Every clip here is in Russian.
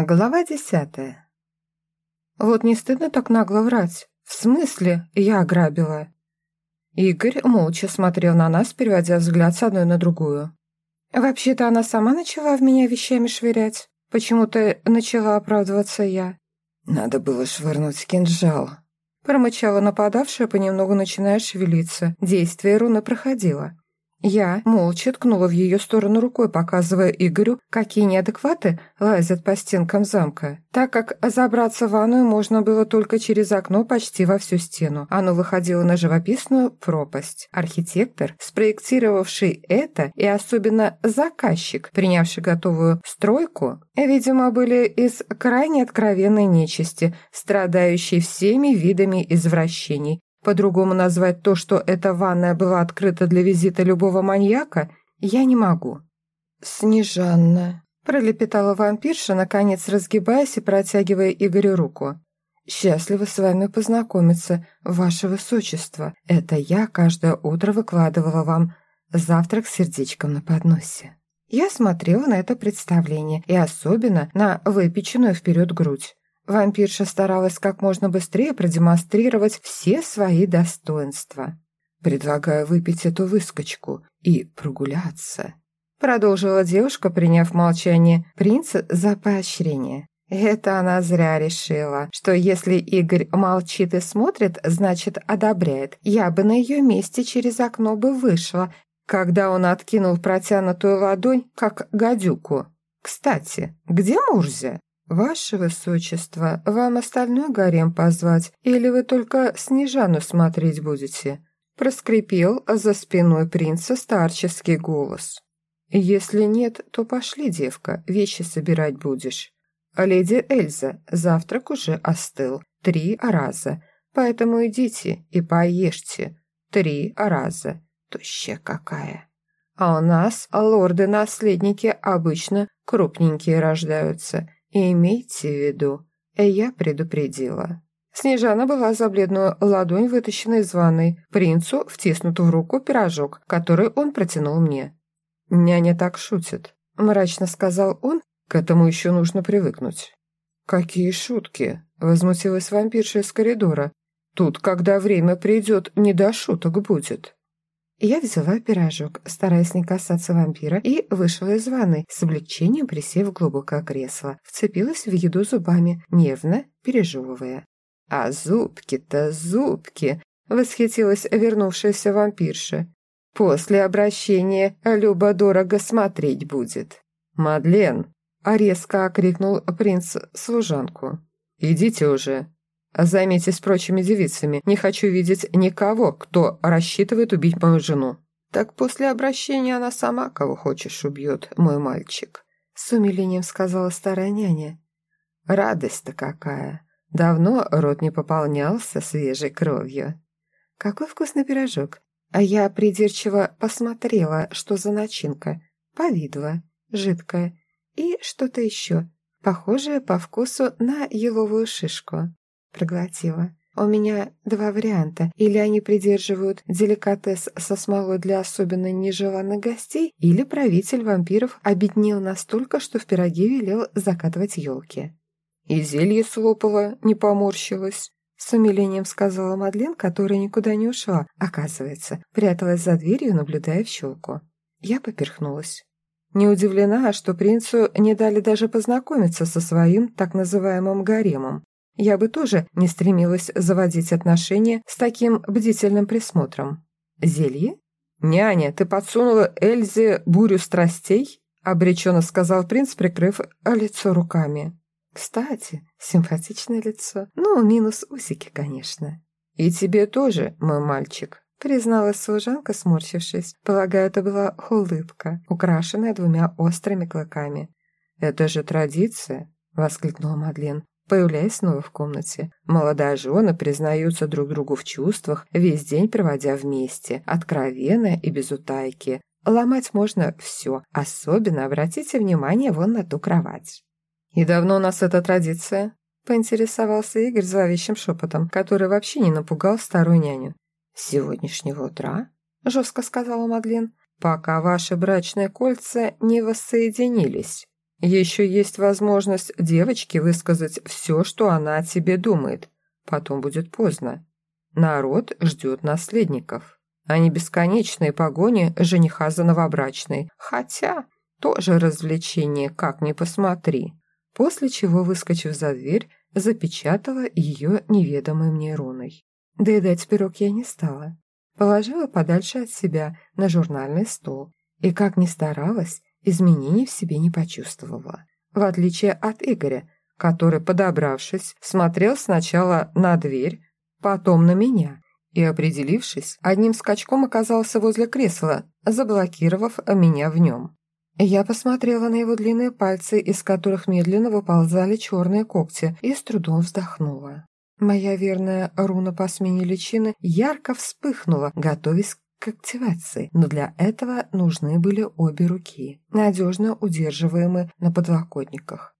Глава десятая. Вот не стыдно так нагло врать. В смысле, я ограбила? Игорь молча смотрел на нас, переводя взгляд с одной на другую. Вообще-то она сама начала в меня вещами швырять. Почему-то начала оправдываться я. Надо было швырнуть кинжал. Промычала нападавшая, понемногу начиная шевелиться. Действие руны проходило. Я молча ткнула в ее сторону рукой, показывая Игорю, какие неадекваты лазят по стенкам замка, так как забраться в ванную можно было только через окно почти во всю стену. Оно выходило на живописную пропасть. Архитектор, спроектировавший это, и особенно заказчик, принявший готовую стройку, видимо, были из крайне откровенной нечисти, страдающей всеми видами извращений, по-другому назвать то, что эта ванная была открыта для визита любого маньяка, я не могу. «Снежанна», — пролепетала вампирша, наконец разгибаясь и протягивая Игорю руку. «Счастливо с вами познакомиться, ваше высочество. Это я каждое утро выкладывала вам завтрак с сердечком на подносе». Я смотрела на это представление и особенно на выпеченную вперед грудь. Вампирша старалась как можно быстрее продемонстрировать все свои достоинства. «Предлагаю выпить эту выскочку и прогуляться», продолжила девушка, приняв молчание принца за поощрение. Это она зря решила, что если Игорь молчит и смотрит, значит, одобряет. Я бы на ее месте через окно бы вышла, когда он откинул протянутую ладонь, как гадюку. «Кстати, где Мурзя?» «Ваше высочество, вам остальной гарем позвать, или вы только Снежану смотреть будете?» Проскрипел за спиной принца старческий голос. «Если нет, то пошли, девка, вещи собирать будешь. А леди Эльза, завтрак уже остыл, три раза, поэтому идите и поешьте, три раза, тощая какая. А у нас лорды-наследники обычно крупненькие рождаются» «Имейте в виду, я предупредила». Снежана была за бледную ладонь вытащена из ванной, принцу втиснут в руку пирожок, который он протянул мне. «Няня так шутит», – мрачно сказал он, – «к этому еще нужно привыкнуть». «Какие шутки?» – возмутилась вампирша из коридора. «Тут, когда время придет, не до шуток будет». Я взяла пирожок, стараясь не касаться вампира, и вышла из ванной, с облегчением присев в глубокое кресло. Вцепилась в еду зубами, нервно пережевывая. «А зубки-то зубки!» — восхитилась вернувшаяся вампирша. «После обращения Люба дорого смотреть будет». «Мадлен!» — резко окрикнул принц служанку. «Идите уже!» Займитесь прочими девицами. Не хочу видеть никого, кто рассчитывает убить мою жену». «Так после обращения она сама кого хочешь убьет, мой мальчик», — с умилением сказала старая няня. «Радость-то какая! Давно рот не пополнялся свежей кровью. Какой вкусный пирожок! А я придирчиво посмотрела, что за начинка. Повидла, жидкая и что-то еще, похожее по вкусу на еловую шишку проглотила. У меня два варианта. Или они придерживают деликатес со смолой для особенно нежеланных гостей, или правитель вампиров обеднел настолько, что в пироге велел закатывать елки. И зелье слопала, не поморщилась. С умилением сказала Мадлен, которая никуда не ушла, оказывается, пряталась за дверью, наблюдая в щелку. Я поперхнулась. Не удивлена, что принцу не дали даже познакомиться со своим так называемым гаремом. Я бы тоже не стремилась заводить отношения с таким бдительным присмотром. Зелье? «Няня, ты подсунула Эльзе бурю страстей?» обреченно сказал принц, прикрыв лицо руками. «Кстати, симпатичное лицо. Ну, минус усики, конечно». «И тебе тоже, мой мальчик», призналась служанка, сморщившись. Полагаю, это была улыбка, украшенная двумя острыми клыками. «Это же традиция», — воскликнула Мадлен появляясь снова в комнате. Молодая жены признаются друг другу в чувствах, весь день проводя вместе, откровенно и без утайки. Ломать можно все, особенно обратите внимание вон на ту кровать. «И давно у нас эта традиция?» – поинтересовался Игорь зловещим шепотом, который вообще не напугал старую няню. «С сегодняшнего утра?» – жестко сказала Мадлен. «Пока ваши брачные кольца не воссоединились». Еще есть возможность девочке высказать все, что она о тебе думает. Потом будет поздно. Народ ждет наследников, а не бесконечные погони жениха за новобрачной. Хотя, тоже развлечение, как ни посмотри. После чего, выскочив за дверь, запечатала ее неведомой мне руной. Доедать пирог я не стала. Положила подальше от себя на журнальный стол. И, как ни старалась, изменений в себе не почувствовала. В отличие от Игоря, который, подобравшись, смотрел сначала на дверь, потом на меня и, определившись, одним скачком оказался возле кресла, заблокировав меня в нем. Я посмотрела на его длинные пальцы, из которых медленно выползали черные когти, и с трудом вздохнула. Моя верная руна по смене личины ярко вспыхнула, готовясь к активации, но для этого нужны были обе руки, надежно удерживаемые на подлокотниках.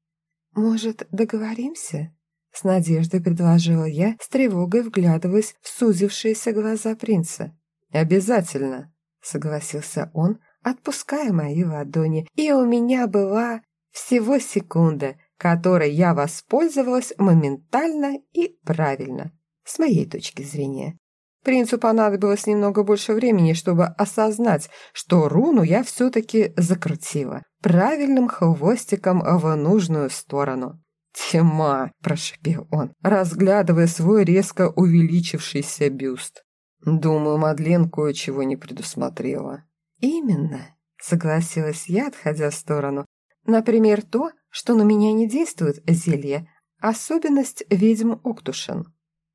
«Может, договоримся?» С надеждой предложила я, с тревогой вглядываясь в сузившиеся глаза принца. «Обязательно», — согласился он, отпуская мои ладони, и у меня была всего секунда, которой я воспользовалась моментально и правильно, с моей точки зрения. Принцу понадобилось немного больше времени, чтобы осознать, что руну я все-таки закрутила правильным хвостиком в нужную сторону. «Тьма!» – прошипел он, разглядывая свой резко увеличившийся бюст. «Думаю, Мадлен кое-чего не предусмотрела». «Именно», – согласилась я, отходя в сторону. «Например, то, что на меня не действует зелье, особенность ведьм Октушин.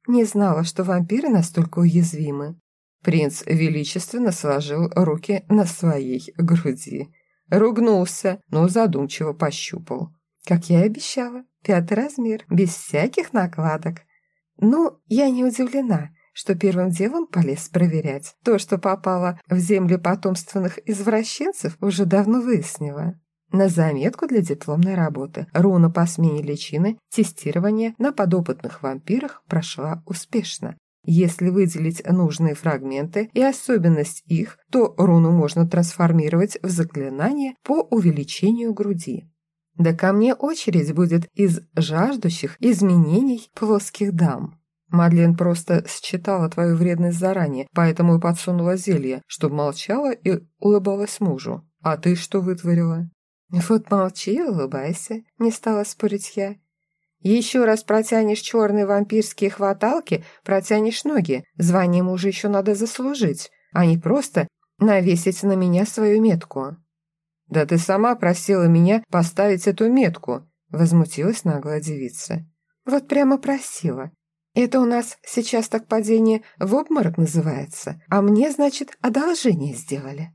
Не знала, что вампиры настолько уязвимы». Принц величественно сложил руки на своей груди. Ругнулся, но задумчиво пощупал. Как я и обещала, пятый размер, без всяких накладок. Ну, я не удивлена, что первым делом полез проверять. То, что попало в землю потомственных извращенцев, уже давно выяснила. На заметку для дипломной работы руна по смене личины тестирование на подопытных вампирах прошла успешно. Если выделить нужные фрагменты и особенность их, то руну можно трансформировать в заклинание по увеличению груди. Да ко мне очередь будет из жаждущих изменений плоских дам. Мадлен просто считала твою вредность заранее, поэтому и подсунула зелье, чтобы молчала и улыбалась мужу. А ты что вытворила? Вот молчи улыбайся, не стала спорить я. Еще раз протянешь черные вампирские хваталки, протянешь ноги. Звание мужа еще надо заслужить, а не просто навесить на меня свою метку. «Да ты сама просила меня поставить эту метку», — возмутилась наглая девица. «Вот прямо просила. Это у нас сейчас так падение в обморок называется, а мне, значит, одолжение сделали».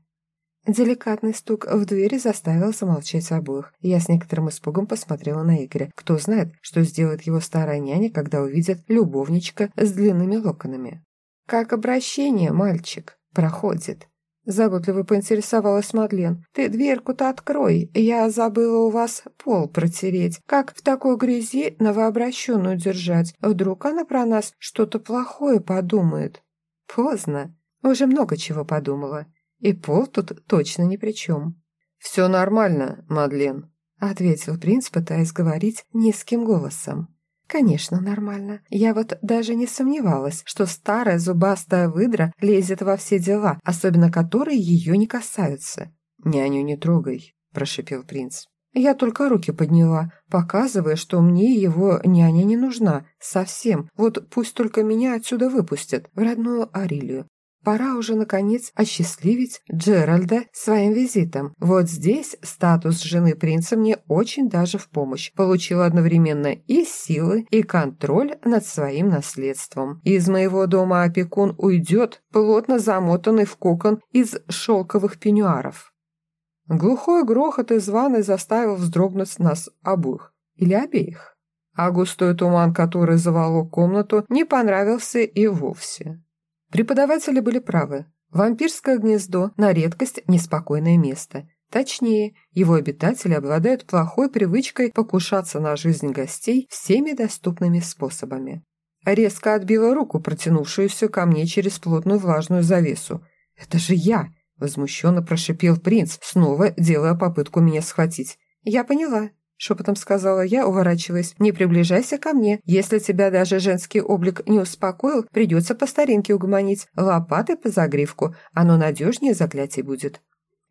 Деликатный стук в двери заставил замолчать обоих. Я с некоторым испугом посмотрела на Игоря. Кто знает, что сделает его старая няня, когда увидит любовничка с длинными локонами. «Как обращение, мальчик, проходит?» Заботливо поинтересовалась Мадлен. «Ты дверку-то открой, я забыла у вас пол протереть. Как в такой грязи новообращенную держать? Вдруг она про нас что-то плохое подумает?» «Поздно. Уже много чего подумала. И пол тут точно ни при чем». «Все нормально, Мадлен», — ответил принц, пытаясь говорить низким голосом. Конечно, нормально. Я вот даже не сомневалась, что старая зубастая выдра лезет во все дела, особенно которые ее не касаются. «Няню не трогай», – прошипел принц. Я только руки подняла, показывая, что мне его няня не нужна. Совсем. Вот пусть только меня отсюда выпустят, в родную Арилию. Пора уже, наконец, осчастливить Джеральда своим визитом. Вот здесь статус жены принца мне очень даже в помощь. Получил одновременно и силы, и контроль над своим наследством. Из моего дома опекун уйдет, плотно замотанный в кокон из шелковых пеньюаров. Глухой грохот из ванной заставил вздрогнуть нас обоих. Или обеих. А густой туман, который заволок комнату, не понравился и вовсе. Преподаватели были правы. Вампирское гнездо – на редкость неспокойное место. Точнее, его обитатели обладают плохой привычкой покушаться на жизнь гостей всеми доступными способами. Резко отбила руку, протянувшуюся ко мне через плотную влажную завесу. «Это же я!» – возмущенно прошипел принц, снова делая попытку меня схватить. «Я поняла», — шепотом сказала я, уворачиваясь. «Не приближайся ко мне. Если тебя даже женский облик не успокоил, придется по старинке угомонить. Лопатой по загривку. Оно надежнее заклятий будет».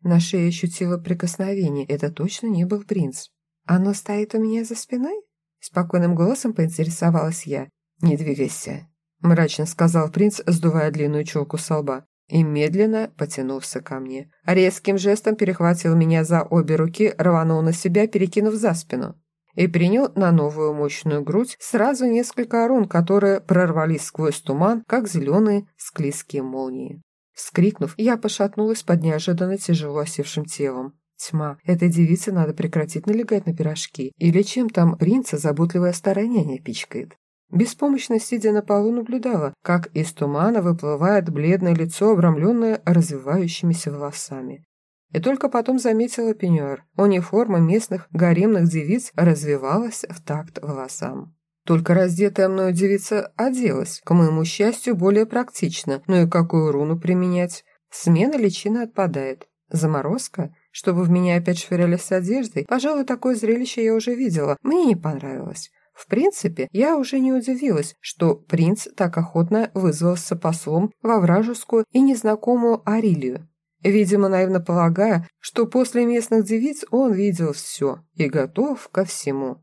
На шее ощутила прикосновение. Это точно не был принц. «Оно стоит у меня за спиной?» Спокойным голосом поинтересовалась я. «Не двигайся», – мрачно сказал принц, сдувая длинную челку со лба. И медленно потянулся ко мне. Резким жестом перехватил меня за обе руки, рванул на себя, перекинув за спину. И принял на новую мощную грудь сразу несколько рун, которые прорвались сквозь туман, как зеленые склизкие молнии. Вскрикнув, я пошатнулась под неожиданно тяжело осевшим телом. Тьма. Этой девице надо прекратить налегать на пирожки. Или чем там принца заботливая старая няня пичкает. Беспомощно сидя на полу, наблюдала, как из тумана выплывает бледное лицо, обрамленное развивающимися волосами. И только потом заметила пеньюар. Униформа местных гаремных девиц развивалась в такт волосам. Только раздетая мною девица оделась, к моему счастью, более практично. Ну и какую руну применять? Смена личины отпадает. Заморозка? Чтобы в меня опять швыряли с одеждой? Пожалуй, такое зрелище я уже видела. Мне не понравилось. В принципе, я уже не удивилась, что принц так охотно вызвался послом во вражескую и незнакомую Арилию. Видимо, наивно полагая, что после местных девиц он видел все и готов ко всему.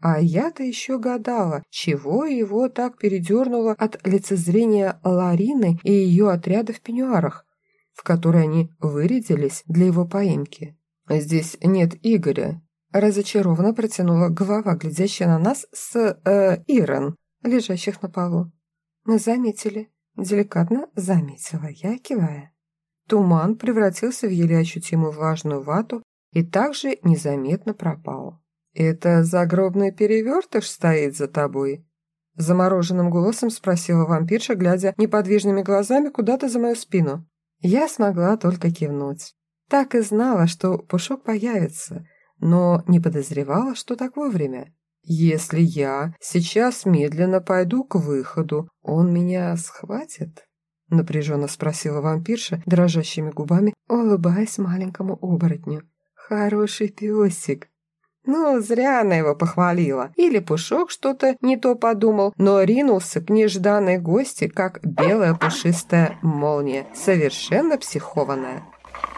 А я-то еще гадала, чего его так передернуло от лицезрения Ларины и ее отряда в пеньюарах, в которые они вырядились для его поимки. «Здесь нет Игоря», Разочарованно протянула голова, глядящая на нас с э, Ирен, лежащих на полу. Мы заметили. Деликатно заметила я, кивая. Туман превратился в еле ощутимую влажную вату и также незаметно пропал. «Это загробный перевертыш стоит за тобой?» Замороженным голосом спросила вампирша, глядя неподвижными глазами куда-то за мою спину. Я смогла только кивнуть. Так и знала, что Пушок появится – но не подозревала, что так вовремя. Если я сейчас медленно пойду к выходу, он меня схватит? Напряженно спросила вампирша, дрожащими губами, улыбаясь маленькому оборотню. Хороший песик. Ну, зря она его похвалила. Или Пушок что-то не то подумал, но ринулся к нежданной гости, как белая пушистая молния, совершенно психованная.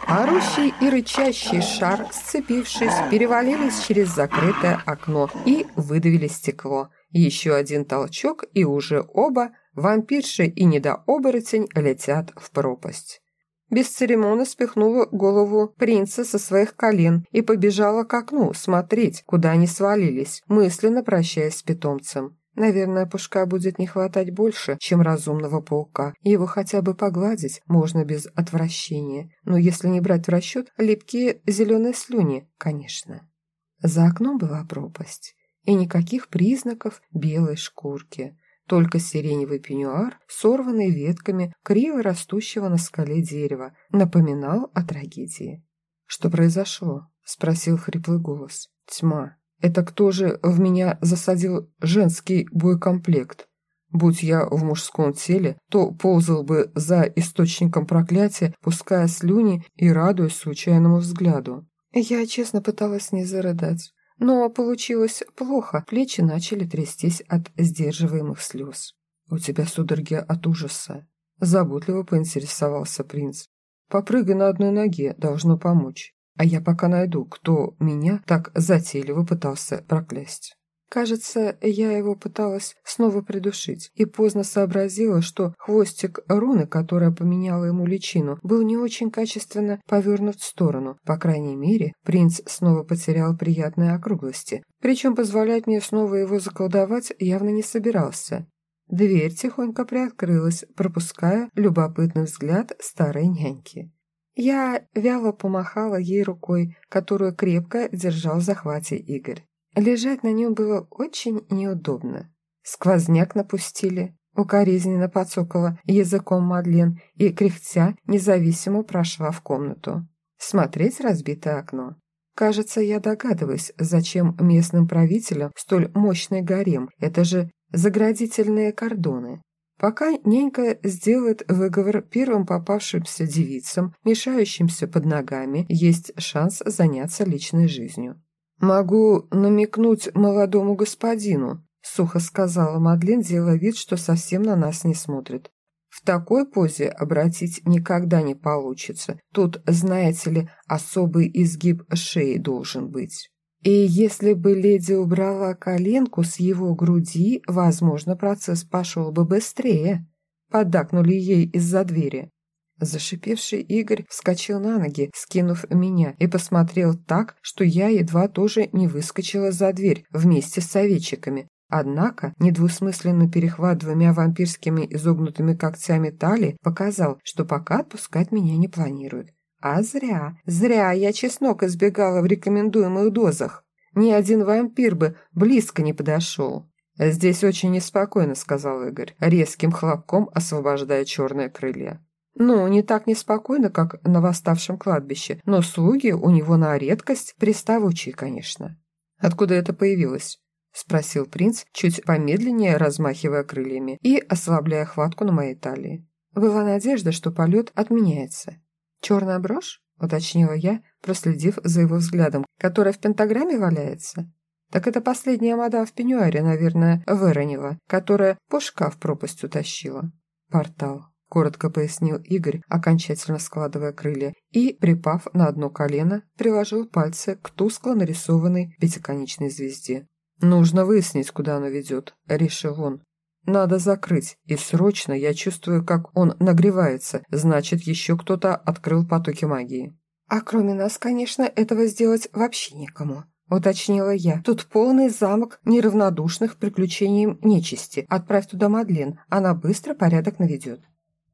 Орущий и рычащий шар, сцепившись, перевалились через закрытое окно и выдавили стекло. Еще один толчок, и уже оба, вампирши и недооборотень, летят в пропасть. Бесцеремонно спихнула голову принца со своих колен и побежала к окну смотреть, куда они свалились, мысленно прощаясь с питомцем. Наверное, пушка будет не хватать больше, чем разумного паука. Его хотя бы погладить можно без отвращения. Но если не брать в расчет липкие зеленые слюни, конечно. За окном была пропасть. И никаких признаков белой шкурки. Только сиреневый пеньюар, сорванный ветками криво растущего на скале дерева, напоминал о трагедии. «Что произошло?» – спросил хриплый голос. «Тьма. Это кто же в меня засадил женский боекомплект? Будь я в мужском теле, то ползал бы за источником проклятия, пуская слюни и радуясь случайному взгляду. Я честно пыталась не зарыдать, но получилось плохо, плечи начали трястись от сдерживаемых слез. «У тебя судороги от ужаса», – заботливо поинтересовался принц. «Попрыгай на одной ноге, должно помочь». А я пока найду, кто меня так затейливо пытался проклясть. Кажется, я его пыталась снова придушить и поздно сообразила, что хвостик руны, которая поменяла ему личину, был не очень качественно повернут в сторону. По крайней мере, принц снова потерял приятные округлости. Причем позволять мне снова его заколдовать явно не собирался. Дверь тихонько приоткрылась, пропуская любопытный взгляд старой няньки. Я вяло помахала ей рукой, которую крепко держал в захвате Игорь. Лежать на нем было очень неудобно. Сквозняк напустили, укоризненно подсокала языком Мадлен и, кряхтя, независимо прошла в комнату. Смотреть разбитое окно. Кажется, я догадываюсь, зачем местным правителям столь мощный гарем. Это же заградительные кордоны. Пока нянька сделает выговор первым попавшимся девицам, мешающимся под ногами, есть шанс заняться личной жизнью. «Могу намекнуть молодому господину», — сухо сказала Мадлен, делая вид, что совсем на нас не смотрит. «В такой позе обратить никогда не получится. Тут, знаете ли, особый изгиб шеи должен быть». И если бы леди убрала коленку с его груди, возможно, процесс пошел бы быстрее. Поддакнули ей из-за двери. Зашипевший Игорь вскочил на ноги, скинув меня, и посмотрел так, что я едва тоже не выскочила за дверь вместе с советчиками. Однако, недвусмысленно перехват двумя вампирскими изогнутыми когтями талии показал, что пока отпускать меня не планируют. А зря, зря я чеснок избегала в рекомендуемых дозах. Ни один вампир бы близко не подошел. «Здесь очень неспокойно», — сказал Игорь, резким хлопком освобождая черные крылья. Ну, не так неспокойно, как на восставшем кладбище, но слуги у него на редкость приставучие, конечно. Откуда это появилось? Спросил принц, чуть помедленнее размахивая крыльями и ослабляя хватку на моей талии. Была надежда, что полет отменяется. «Черная брошь?» — уточнила я, проследив за его взглядом, которая в пентаграмме валяется. Так это последняя мадам в пеньюаре, наверное, выронила, которая пушка в пропасть утащила. Портал коротко пояснил Игорь, окончательно складывая крылья, и, припав на одно колено, приложил пальцы к тускло нарисованной пятиконечной звезде. «Нужно выяснить, куда оно ведет», — решил он. «Надо закрыть, и срочно я чувствую, как он нагревается, значит, еще кто-то открыл потоки магии». «А кроме нас, конечно, этого сделать вообще никому», — уточнила я. «Тут полный замок неравнодушных приключениям нечисти. Отправь туда Мадлен, она быстро порядок наведет».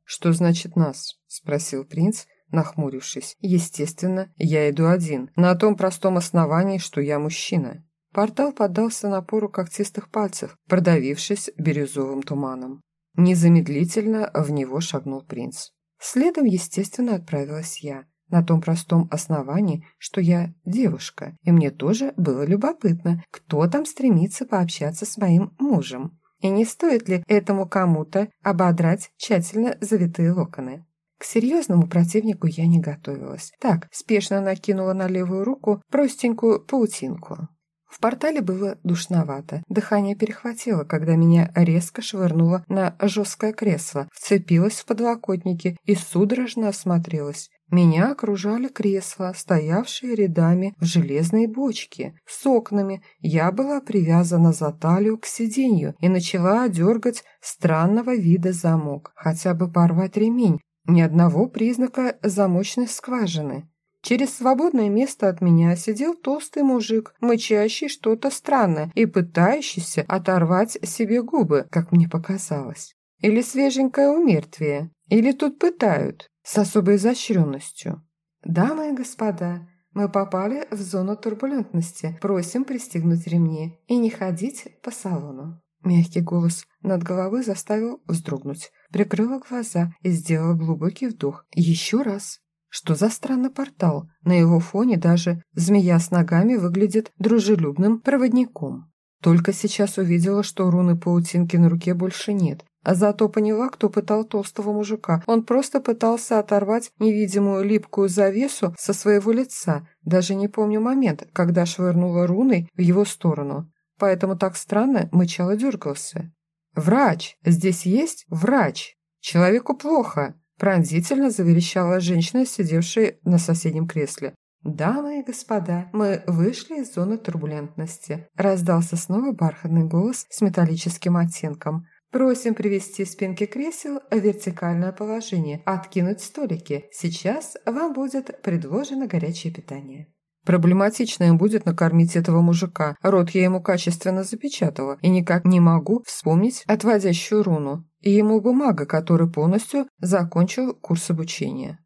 «Что значит нас?» – спросил принц, нахмурившись. «Естественно, я иду один, на том простом основании, что я мужчина». Портал поддался напору когтистых пальцев, продавившись бирюзовым туманом. Незамедлительно в него шагнул принц. Следом, естественно, отправилась я, на том простом основании, что я девушка, и мне тоже было любопытно, кто там стремится пообщаться с моим мужем. И не стоит ли этому кому-то ободрать тщательно завитые локоны? К серьезному противнику я не готовилась. Так, спешно накинула на левую руку простенькую паутинку. В портале было душновато. Дыхание перехватило, когда меня резко швырнуло на жесткое кресло, вцепилась в подлокотники и судорожно осмотрелась. Меня окружали кресла, стоявшие рядами в железной бочке, с окнами. Я была привязана за талию к сиденью и начала дергать странного вида замок, хотя бы порвать ремень. Ни одного признака замочной скважины. Через свободное место от меня сидел толстый мужик, мычащий что-то странное и пытающийся оторвать себе губы, как мне показалось. Или свеженькое умертвие, или тут пытают с особой изощренностью. «Дамы и господа, мы попали в зону турбулентности. Просим пристегнуть ремни и не ходить по салону». Мягкий голос над головой заставил вздрогнуть. Прикрыла глаза и сделала глубокий вдох. Еще раз. Что за странный портал? На его фоне даже змея с ногами выглядит дружелюбным проводником. Только сейчас увидела, что руны паутинки на руке больше нет, а зато поняла, кто пытал толстого мужика. Он просто пытался оторвать невидимую липкую завесу со своего лица. Даже не помню момент, когда швырнула руной в его сторону. Поэтому так странно мычал и дергался. «Врач! Здесь есть врач! Человеку плохо!» Пронзительно заверещала женщина, сидевшая на соседнем кресле. «Дамы и господа, мы вышли из зоны турбулентности», раздался снова бархатный голос с металлическим оттенком. Просим привести спинки кресел в вертикальное положение, откинуть столики. Сейчас вам будет предложено горячее питание. Проблематично им будет накормить этого мужика. Рот я ему качественно запечатала и никак не могу вспомнить отводящую руну. И ему бумага, который полностью закончил курс обучения.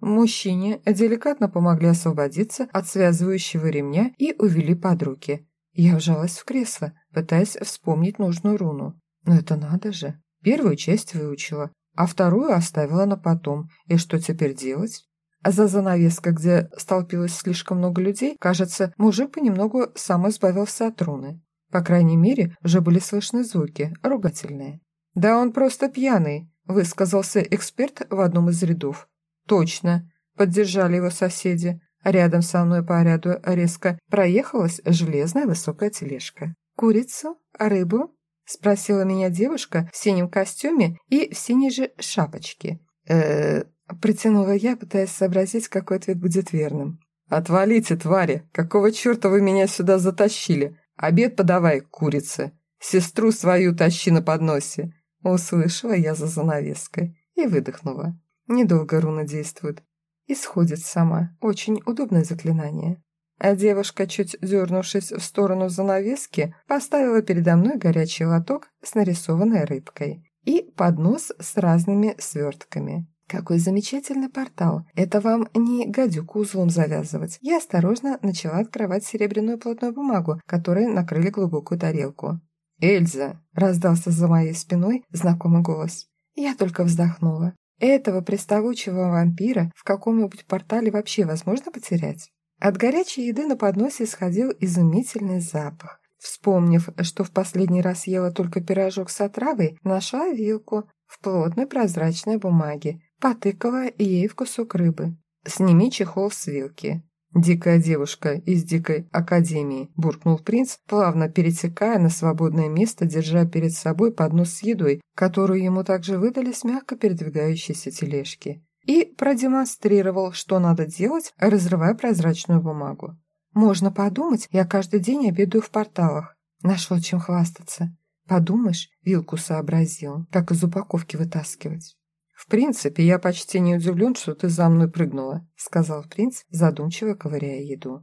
Мужчине деликатно помогли освободиться от связывающего ремня и увели под руки. Я вжалась в кресло, пытаясь вспомнить нужную руну. Но это надо же. Первую часть выучила, а вторую оставила на потом. И что теперь делать? За занавеской, где столпилось слишком много людей, кажется, мужик понемногу сам избавился от руны. По крайней мере, уже были слышны звуки, ругательные. «Да он просто пьяный», – высказался эксперт в одном из рядов. «Точно», – поддержали его соседи. Рядом со мной по ряду резко проехалась железная высокая тележка. «Курицу? Рыбу?» — спросила меня девушка в синем костюме и в синей же шапочке. э протянула я, пытаясь сообразить, какой ответ будет верным. «Отвалите, твари! Какого черта вы меня сюда затащили? Обед подавай, курица! Сестру свою тащи на подносе!» Услышала я за занавеской и выдохнула. Недолго руна действует. Исходит сама. Очень удобное заклинание. А девушка, чуть дернувшись в сторону занавески, поставила передо мной горячий лоток с нарисованной рыбкой и поднос с разными свертками. Какой замечательный портал. Это вам не гадюку узлом завязывать. Я осторожно начала открывать серебряную плотную бумагу, которой накрыли глубокую тарелку. «Эльза!» – раздался за моей спиной знакомый голос. Я только вздохнула. Этого приставучего вампира в каком-нибудь портале вообще возможно потерять? От горячей еды на подносе исходил изумительный запах. Вспомнив, что в последний раз ела только пирожок с отравой, нашла вилку в плотной прозрачной бумаге, потыкала ей в кусок рыбы. «Сними чехол с вилки». «Дикая девушка из дикой академии», – буркнул принц, плавно перетекая на свободное место, держа перед собой поднос с едой, которую ему также выдали с мягко передвигающейся тележки. И продемонстрировал, что надо делать, разрывая прозрачную бумагу. «Можно подумать, я каждый день обедаю в порталах. Нашел чем хвастаться. Подумаешь, вилку сообразил, как из упаковки вытаскивать». «В принципе, я почти не удивлен, что ты за мной прыгнула», сказал принц, задумчиво ковыряя еду.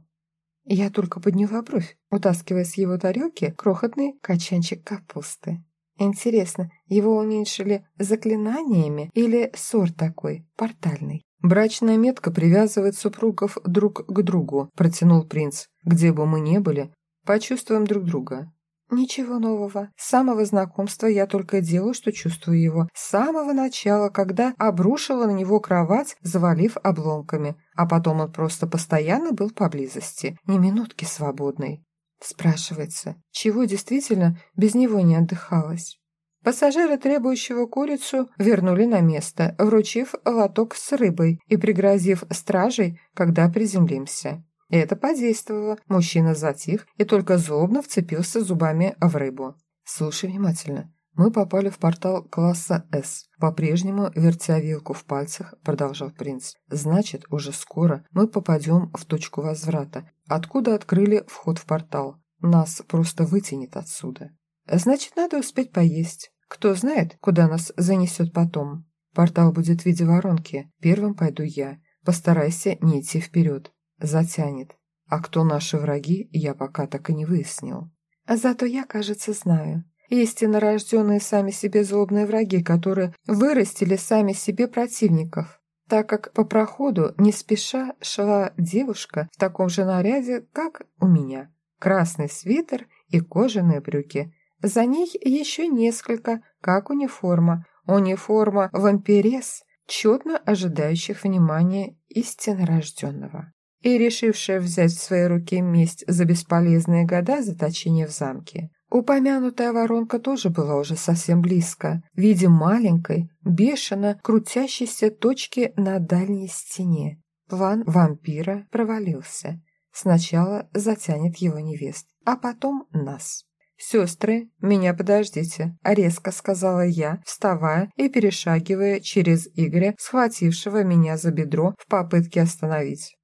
Я только подняла бровь, утаскивая с его тарелки крохотный качанчик капусты. Интересно, его уменьшили заклинаниями или сорт такой, портальный? «Брачная метка привязывает супругов друг к другу», протянул принц. «Где бы мы ни были, почувствуем друг друга. Ничего нового. С самого знакомства я только делаю, что чувствую его. С самого начала, когда обрушила на него кровать, завалив обломками. А потом он просто постоянно был поблизости. Ни минутки свободной. Спрашивается, чего действительно без него не отдыхалось? Пассажиры, требующего курицу, вернули на место, вручив лоток с рыбой и пригрозив стражей, когда приземлимся. Это подействовало. Мужчина затих и только злобно вцепился зубами в рыбу. «Слушай внимательно. Мы попали в портал класса «С». По-прежнему, вертя вилку в пальцах, продолжал принц. Значит, уже скоро мы попадем в точку возврата, откуда открыли вход в портал. Нас просто вытянет отсюда. Значит, надо успеть поесть. Кто знает, куда нас занесет потом. Портал будет в виде воронки. Первым пойду я. Постарайся не идти вперед затянет. А кто наши враги, я пока так и не выяснил. Зато я, кажется, знаю. Истинно рожденные сами себе злобные враги, которые вырастили сами себе противников. Так как по проходу не спеша шла девушка в таком же наряде, как у меня. Красный свитер и кожаные брюки. За ней еще несколько, как униформа. Униформа вампирес, четно ожидающих внимания истинно рожденного и решившая взять в свои руки месть за бесполезные года заточения в замке. Упомянутая воронка тоже была уже совсем близко, в виде маленькой, бешено крутящейся точки на дальней стене. План вампира провалился. Сначала затянет его невест, а потом нас. «Сестры, меня подождите», — резко сказала я, вставая и перешагивая через Игоря, схватившего меня за бедро в попытке остановить.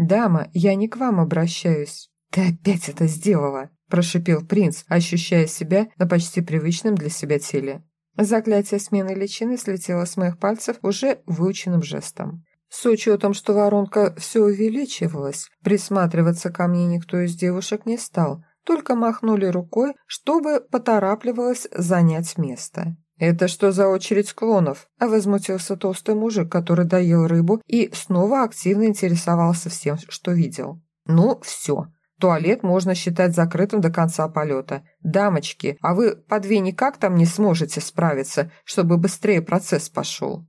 «Дама, я не к вам обращаюсь». «Ты опять это сделала!» – прошипел принц, ощущая себя на почти привычном для себя теле. Заклятие смены личины слетело с моих пальцев уже выученным жестом. С учетом, что воронка все увеличивалась, присматриваться ко мне никто из девушек не стал, только махнули рукой, чтобы поторапливалось занять место. «Это что за очередь клонов?» – возмутился толстый мужик, который доел рыбу и снова активно интересовался всем, что видел. «Ну, все. Туалет можно считать закрытым до конца полета. Дамочки, а вы по две никак там не сможете справиться, чтобы быстрее процесс пошел?»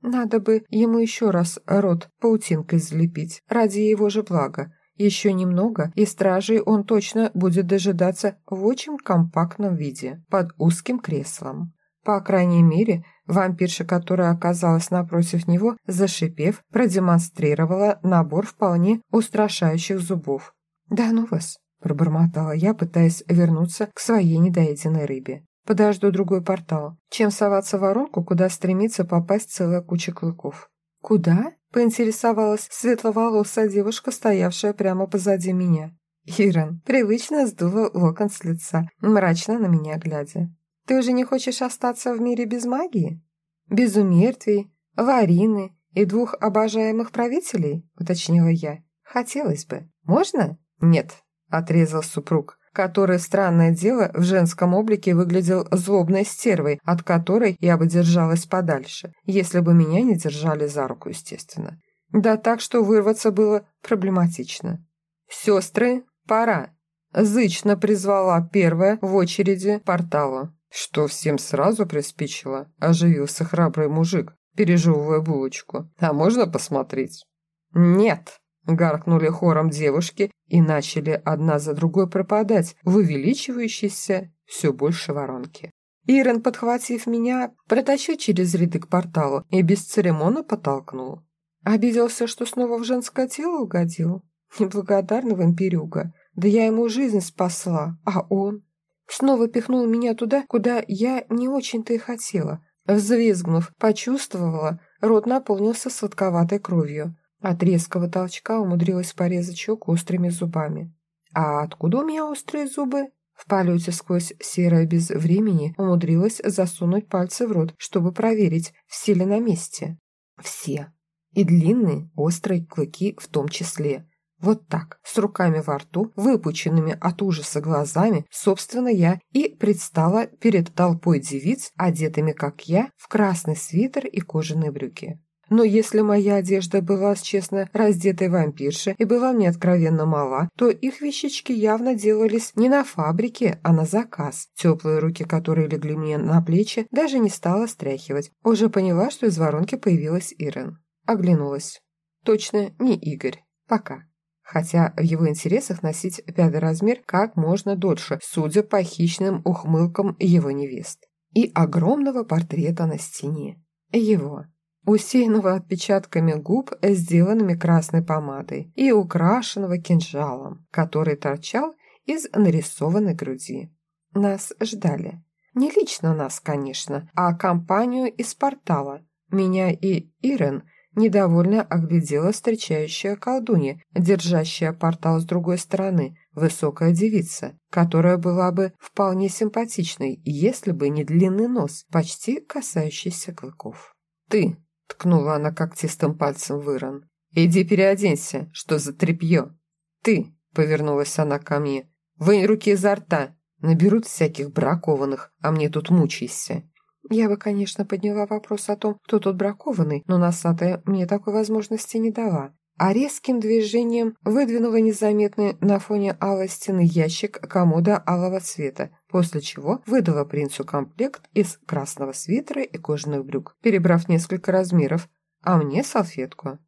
«Надо бы ему еще раз рот паутинкой залепить, ради его же блага. Еще немного, и стражей он точно будет дожидаться в очень компактном виде, под узким креслом. По крайней мере, Вампирша, которая оказалась напротив него, зашипев, продемонстрировала набор вполне устрашающих зубов. «Да ну вас!» – пробормотала я, пытаясь вернуться к своей недоеденной рыбе. «Подожду другой портал, чем соваться в воронку, куда стремится попасть целая куча клыков». «Куда?» – поинтересовалась светловолосая девушка, стоявшая прямо позади меня. Ирон привычно сдула локон с лица, мрачно на меня глядя. «Ты уже не хочешь остаться в мире без магии? Без умертвий, варины и двух обожаемых правителей?» – уточнила я. «Хотелось бы. Можно?» «Нет», – отрезал супруг, который, странное дело, в женском облике выглядел злобной стервой, от которой я бы держалась подальше, если бы меня не держали за руку, естественно. Да так, что вырваться было проблематично. «Сестры, «Пора!» Зычно призвала первая в очереди портала. Что всем сразу приспичило, оживился храбрый мужик, пережевывая булочку. «А можно посмотреть?» «Нет!» – гаркнули хором девушки и начали одна за другой пропадать в увеличивающейся все больше воронки. Ирен, подхватив меня, протащил через ряды к порталу и без церемона потолкнул. Обиделся, что снова в женское тело угодил. Неблагодарный вампирюга. Да я ему жизнь спасла, а он... Снова пихнул меня туда, куда я не очень-то и хотела. Взвизгнув, почувствовала, рот наполнился сладковатой кровью. От резкого толчка умудрилась порезать щеку острыми зубами. А откуда у меня острые зубы? В полете сквозь серое без времени умудрилась засунуть пальцы в рот, чтобы проверить, все ли на месте. Все. И длинные, острые клыки в том числе. Вот так, с руками во рту, выпученными от ужаса глазами, собственно, я и предстала перед толпой девиц, одетыми, как я, в красный свитер и кожаные брюки. Но если моя одежда была, честно, раздетой вампирши и была мне откровенно мала, то их вещички явно делались не на фабрике, а на заказ. Теплые руки, которые легли мне на плечи, даже не стала стряхивать. Уже поняла, что из воронки появилась Ирен. Оглянулась. Точно не Игорь. Пока хотя в его интересах носить пятый размер как можно дольше, судя по хищным ухмылкам его невест. И огромного портрета на стене. Его. Усеянного отпечатками губ, сделанными красной помадой, и украшенного кинжалом, который торчал из нарисованной груди. Нас ждали. Не лично нас, конечно, а компанию из портала. Меня и Ирен – недовольно оглядела встречающая колдунья, держащая портал с другой стороны, высокая девица, которая была бы вполне симпатичной, если бы не длинный нос, почти касающийся клыков. «Ты!» — ткнула она когтистым пальцем в Ирон. «Иди переоденься, что за тряпье!» «Ты!» — повернулась она ко мне. «Вынь руки изо рта! Наберут всяких бракованных, а мне тут мучайся!» Я бы, конечно, подняла вопрос о том, кто тут бракованный, но носатая мне такой возможности не дала. А резким движением выдвинула незаметный на фоне алой стены ящик комода алого цвета, после чего выдала принцу комплект из красного свитера и кожаных брюк, перебрав несколько размеров, а мне салфетку.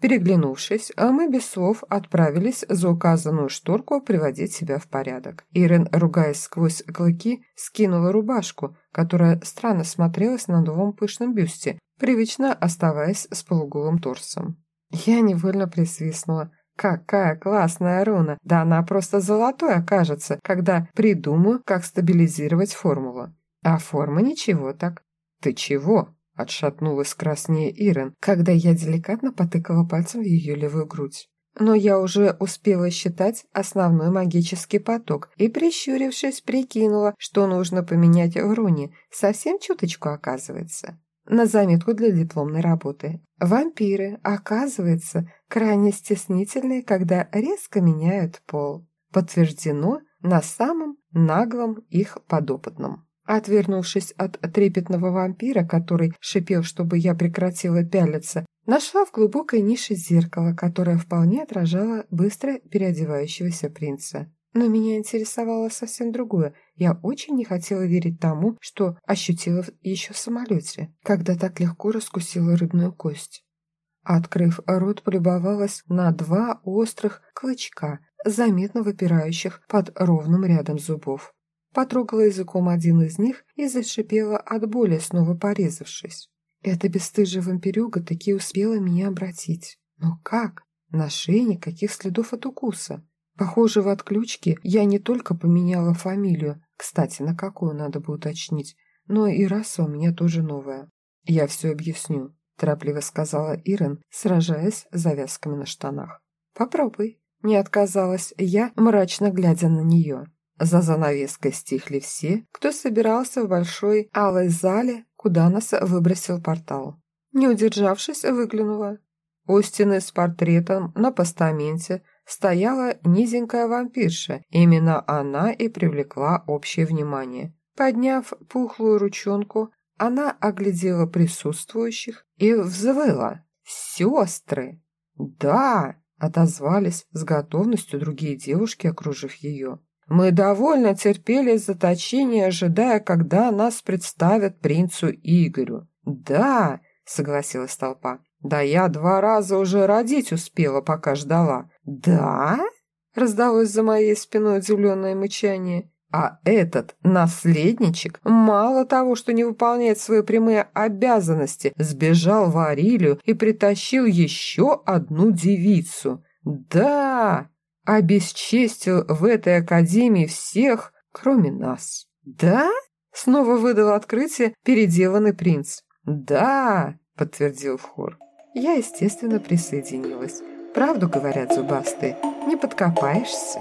Переглянувшись, а мы без слов отправились за указанную шторку приводить себя в порядок. Ирен, ругаясь сквозь клыки, скинула рубашку, которая странно смотрелась на новом пышном бюсте, привычно оставаясь с полуголым торсом. Я невольно присвистнула. Какая классная руна! Да она просто золотой окажется, когда придумаю, как стабилизировать формулу. А форма ничего так. Ты чего? Отшатнулась краснее Ирен, когда я деликатно потыкала пальцем в ее левую грудь. Но я уже успела считать основной магический поток и, прищурившись, прикинула, что нужно поменять в руне. Совсем чуточку, оказывается. На заметку для дипломной работы. Вампиры, оказывается, крайне стеснительные, когда резко меняют пол. Подтверждено на самом наглом их подопытном. Отвернувшись от трепетного вампира, который шипел, чтобы я прекратила пялиться, нашла в глубокой нише зеркало, которое вполне отражало быстро переодевающегося принца. Но меня интересовало совсем другое. Я очень не хотела верить тому, что ощутила еще в самолете, когда так легко раскусила рыбную кость. Открыв рот, полюбовалась на два острых клычка, заметно выпирающих под ровным рядом зубов. Потрогала языком один из них и зашипела от боли, снова порезавшись. Эта бесстыжая вампирюга таки успела меня обратить. Но как? На шее никаких следов от укуса. Похоже, в отключке я не только поменяла фамилию, кстати, на какую надо бы уточнить, но и раса у меня тоже новая. Я все объясню, торопливо сказала Ирен, сражаясь с завязками на штанах. Попробуй. Не отказалась я, мрачно глядя на нее. За занавеской стихли все, кто собирался в большой алой зале, куда нас выбросил портал. Не удержавшись, выглянула. У стены с портретом на постаменте стояла низенькая вампирша. Именно она и привлекла общее внимание. Подняв пухлую ручонку, она оглядела присутствующих и взвыла. «Сестры!» «Да!» — отозвались с готовностью другие девушки, окружив ее. «Мы довольно терпели заточение, ожидая, когда нас представят принцу Игорю». «Да!» — согласилась толпа. «Да я два раза уже родить успела, пока ждала». «Да?» — раздалось за моей спиной удивленное мычание. А этот наследничек мало того, что не выполняет свои прямые обязанности, сбежал в Арилию и притащил еще одну девицу. Да, обесчестил в этой академии всех, кроме нас. Да? Снова выдал открытие переделанный принц. Да, подтвердил хор. Я, естественно, присоединилась. Правду говорят зубастые, не подкопаешься.